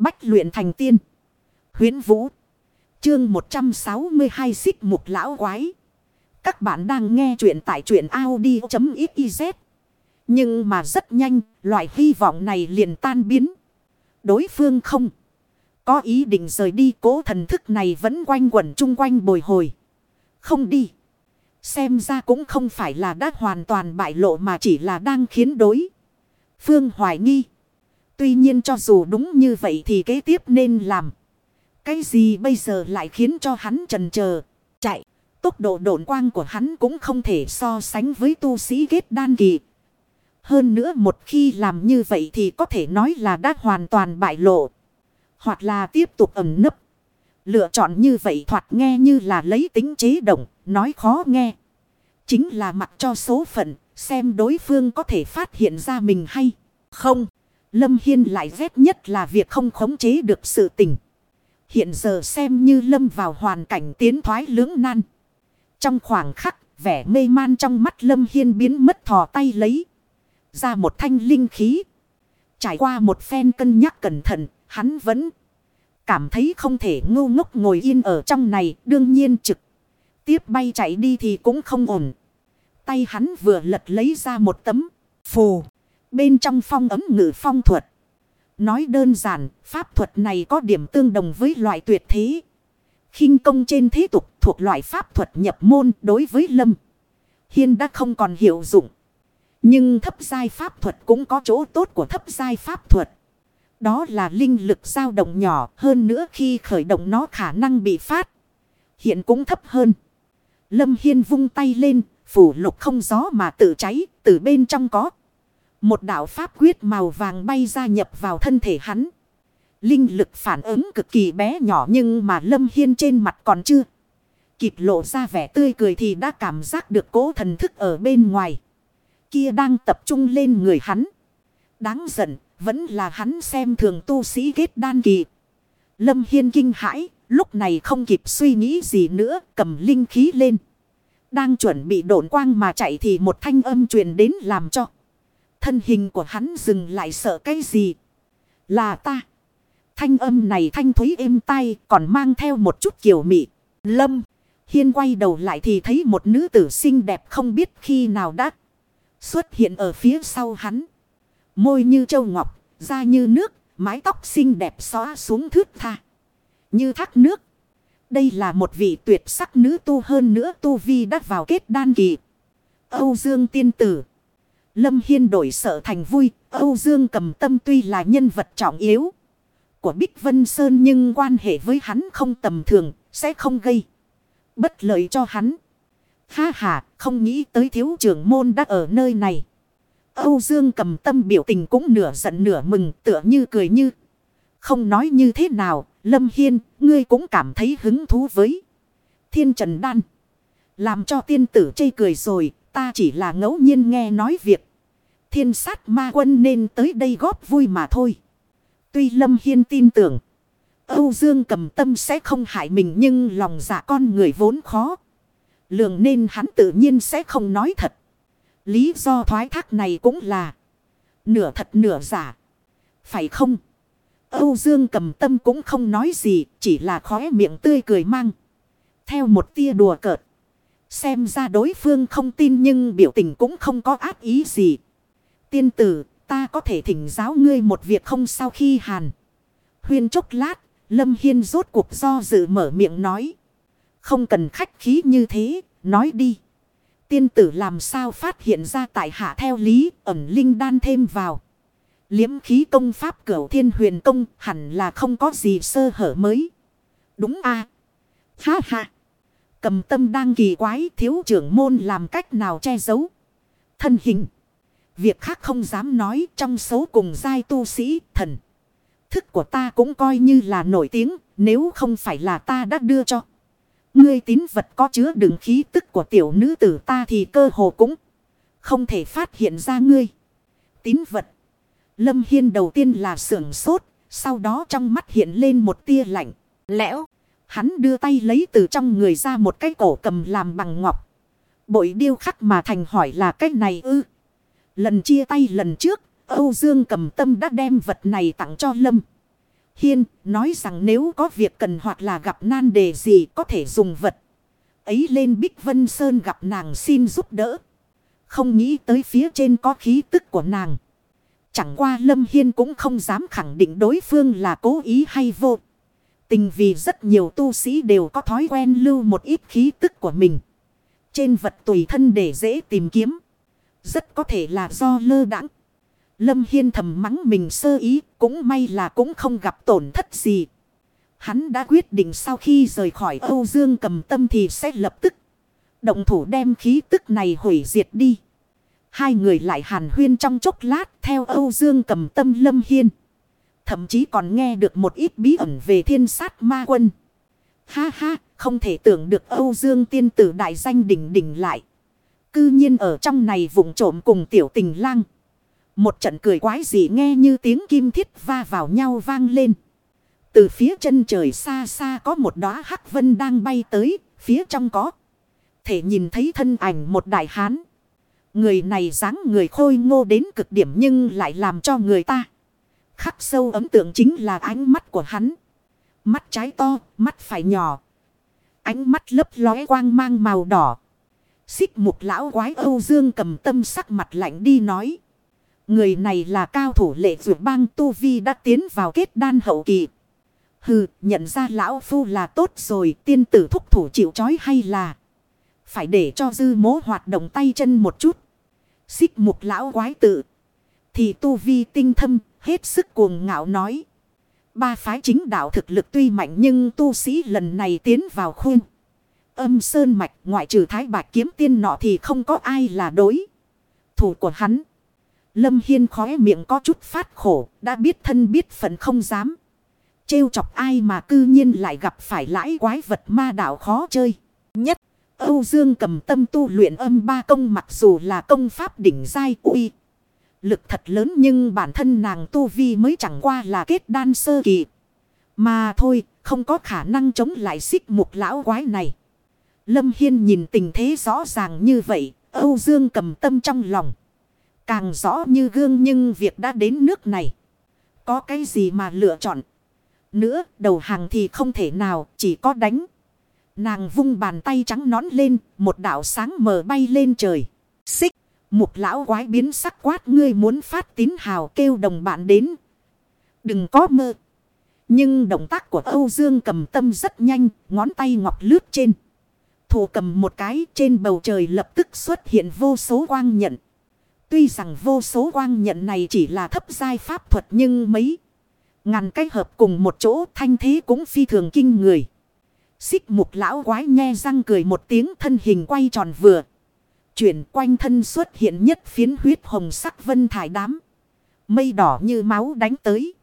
Bách luyện thành tiên. Huyến Vũ. Chương 162 xích mục lão quái. Các bạn đang nghe truyện tại truyện Audi.xyz. Nhưng mà rất nhanh, loại hy vọng này liền tan biến. Đối phương không. Có ý định rời đi cố thần thức này vẫn quanh quẩn chung quanh bồi hồi. Không đi. Xem ra cũng không phải là đã hoàn toàn bại lộ mà chỉ là đang khiến đối. Phương hoài nghi. Tuy nhiên cho dù đúng như vậy thì kế tiếp nên làm. Cái gì bây giờ lại khiến cho hắn trần chờ chạy. Tốc độ độn quang của hắn cũng không thể so sánh với tu sĩ kết đan kỳ. Hơn nữa một khi làm như vậy thì có thể nói là đã hoàn toàn bại lộ. Hoặc là tiếp tục ẩn nấp. Lựa chọn như vậy thoạt nghe như là lấy tính chế động, nói khó nghe. Chính là mặc cho số phận, xem đối phương có thể phát hiện ra mình hay không. Lâm Hiên lại ghét nhất là việc không khống chế được sự tình. Hiện giờ xem như Lâm vào hoàn cảnh tiến thoái lưỡng nan. Trong khoảng khắc, vẻ mê man trong mắt Lâm Hiên biến mất thò tay lấy. Ra một thanh linh khí. Trải qua một phen cân nhắc cẩn thận, hắn vẫn cảm thấy không thể ngu ngốc ngồi yên ở trong này. Đương nhiên trực tiếp bay chạy đi thì cũng không ổn. Tay hắn vừa lật lấy ra một tấm phù. Bên trong phong ấm ngự phong thuật. Nói đơn giản, pháp thuật này có điểm tương đồng với loại tuyệt thế. khinh công trên thế tục thuộc loại pháp thuật nhập môn đối với Lâm. Hiên đã không còn hiệu dụng. Nhưng thấp giai pháp thuật cũng có chỗ tốt của thấp giai pháp thuật. Đó là linh lực dao động nhỏ hơn nữa khi khởi động nó khả năng bị phát. Hiện cũng thấp hơn. Lâm Hiên vung tay lên, phủ lục không gió mà tự cháy, từ bên trong có. Một đạo pháp quyết màu vàng bay ra nhập vào thân thể hắn. Linh lực phản ứng cực kỳ bé nhỏ nhưng mà Lâm Hiên trên mặt còn chưa. Kịp lộ ra vẻ tươi cười thì đã cảm giác được cố thần thức ở bên ngoài. Kia đang tập trung lên người hắn. Đáng giận, vẫn là hắn xem thường tu sĩ kết đan kỳ. Lâm Hiên kinh hãi, lúc này không kịp suy nghĩ gì nữa, cầm linh khí lên. Đang chuẩn bị độn quang mà chạy thì một thanh âm truyền đến làm cho. Thân hình của hắn dừng lại sợ cái gì? Là ta. Thanh âm này thanh thúy êm tai còn mang theo một chút kiều mị. Lâm. Hiên quay đầu lại thì thấy một nữ tử xinh đẹp không biết khi nào đã xuất hiện ở phía sau hắn. Môi như châu ngọc, da như nước, mái tóc xinh đẹp xóa xuống thước tha. Như thác nước. Đây là một vị tuyệt sắc nữ tu hơn nữa tu vi đã vào kết đan kỳ. Âu Dương tiên tử. Lâm Hiên đổi sợ thành vui. Âu Dương cầm tâm tuy là nhân vật trọng yếu. Của Bích Vân Sơn nhưng quan hệ với hắn không tầm thường. Sẽ không gây. Bất lợi cho hắn. Ha ha không nghĩ tới thiếu trưởng môn đã ở nơi này. Âu Dương cầm tâm biểu tình cũng nửa giận nửa mừng tựa như cười như. Không nói như thế nào, Lâm Hiên, ngươi cũng cảm thấy hứng thú với. Thiên Trần Đan. Làm cho tiên tử chây cười rồi, ta chỉ là ngẫu nhiên nghe nói việc. Thiên sát ma quân nên tới đây góp vui mà thôi. Tuy Lâm Hiên tin tưởng. Âu Dương cầm tâm sẽ không hại mình nhưng lòng dạ con người vốn khó. Lường nên hắn tự nhiên sẽ không nói thật. Lý do thoái thác này cũng là nửa thật nửa giả. Phải không? Âu Dương cầm tâm cũng không nói gì, chỉ là khóe miệng tươi cười mang. Theo một tia đùa cợt. Xem ra đối phương không tin nhưng biểu tình cũng không có ác ý gì. Tiên tử, ta có thể thỉnh giáo ngươi một việc không sau khi hàn. Huyên chốc lát, Lâm Hiên rốt cuộc do dự mở miệng nói. Không cần khách khí như thế, nói đi. Tiên tử làm sao phát hiện ra tại hạ theo lý ẩn linh đan thêm vào. Liếm khí công pháp cửu thiên huyền công hẳn là không có gì sơ hở mới. Đúng a Ha ha. Cầm tâm đang kỳ quái thiếu trưởng môn làm cách nào che giấu. Thân hình. Việc khác không dám nói trong số cùng giai tu sĩ thần. Thức của ta cũng coi như là nổi tiếng nếu không phải là ta đã đưa cho. Ngươi tín vật có chứa đựng khí tức của tiểu nữ tử ta thì cơ hồ cũng không thể phát hiện ra ngươi. Tín vật. Lâm Hiên đầu tiên là sưởng sốt, sau đó trong mắt hiện lên một tia lạnh, lẽo. Hắn đưa tay lấy từ trong người ra một cái cổ cầm làm bằng ngọc. Bội điêu khắc mà thành hỏi là cái này ư. Lần chia tay lần trước, Âu Dương cầm tâm đã đem vật này tặng cho Lâm. Hiên nói rằng nếu có việc cần hoặc là gặp nan đề gì có thể dùng vật. Ấy lên Bích Vân Sơn gặp nàng xin giúp đỡ. Không nghĩ tới phía trên có khí tức của nàng. Chẳng qua Lâm Hiên cũng không dám khẳng định đối phương là cố ý hay vô. Tình vì rất nhiều tu sĩ đều có thói quen lưu một ít khí tức của mình. Trên vật tùy thân để dễ tìm kiếm. Rất có thể là do lơ đãng Lâm Hiên thầm mắng mình sơ ý, cũng may là cũng không gặp tổn thất gì. Hắn đã quyết định sau khi rời khỏi Âu Dương cầm tâm thì sẽ lập tức động thủ đem khí tức này hủy diệt đi. Hai người lại hàn huyên trong chốc lát theo Âu Dương cầm tâm Lâm Hiên. Thậm chí còn nghe được một ít bí ẩn về thiên sát ma quân. Ha ha, không thể tưởng được Âu Dương tiên tử đại danh đỉnh đỉnh lại. Cư nhiên ở trong này vụng trộm cùng tiểu tình lang. Một trận cười quái dị nghe như tiếng kim thiết va vào nhau vang lên. Từ phía chân trời xa xa có một đóa hắc vân đang bay tới, phía trong có. Thể nhìn thấy thân ảnh một đại hán. Người này dáng người khôi ngô đến cực điểm nhưng lại làm cho người ta. Khắc sâu ấn tượng chính là ánh mắt của hắn. Mắt trái to, mắt phải nhỏ. Ánh mắt lấp lóe quang mang màu đỏ. Xích mục lão quái Âu Dương cầm tâm sắc mặt lạnh đi nói. Người này là cao thủ lệ vượt bang Tu Vi đã tiến vào kết đan hậu kỳ. Hừ, nhận ra lão phu là tốt rồi, tiên tử thúc thủ chịu chói hay là... Phải để cho dư mố hoạt động tay chân một chút. Xích mục lão quái tự. Thì Tu Vi tinh thâm, hết sức cuồng ngạo nói. Ba phái chính đạo thực lực tuy mạnh nhưng tu sĩ lần này tiến vào khuyên. Âm sơn mạch ngoại trừ thái bạch kiếm tiên nọ thì không có ai là đối. Thủ của hắn. Lâm Hiên khóe miệng có chút phát khổ, đã biết thân biết phận không dám. Trêu chọc ai mà cư nhiên lại gặp phải lãi quái vật ma đạo khó chơi. Nhất, Âu Dương cầm tâm tu luyện âm ba công mặc dù là công pháp đỉnh giai uy. Lực thật lớn nhưng bản thân nàng tu vi mới chẳng qua là kết đan sơ kỳ. Mà thôi, không có khả năng chống lại xích mục lão quái này. Lâm Hiên nhìn tình thế rõ ràng như vậy, Âu Dương cầm tâm trong lòng. Càng rõ như gương nhưng việc đã đến nước này. Có cái gì mà lựa chọn. Nữa đầu hàng thì không thể nào chỉ có đánh. Nàng vung bàn tay trắng nón lên. Một đạo sáng mờ bay lên trời. Xích. Một lão quái biến sắc quát, ngươi muốn phát tín hào kêu đồng bạn đến. Đừng có mơ. Nhưng động tác của Âu Dương cầm tâm rất nhanh. Ngón tay ngọc lướt trên. Thủ cầm một cái, trên bầu trời lập tức xuất hiện vô số quang nhận. Tuy rằng vô số quang nhận này chỉ là thấp giai pháp thuật nhưng mấy ngàn cái hợp cùng một chỗ, thanh thế cũng phi thường kinh người. Xích mục lão quái nghe răng cười một tiếng, thân hình quay tròn vừa. Chuyển quanh thân xuất hiện nhất phiến huyết hồng sắc vân thải đám. Mây đỏ như máu đánh tới.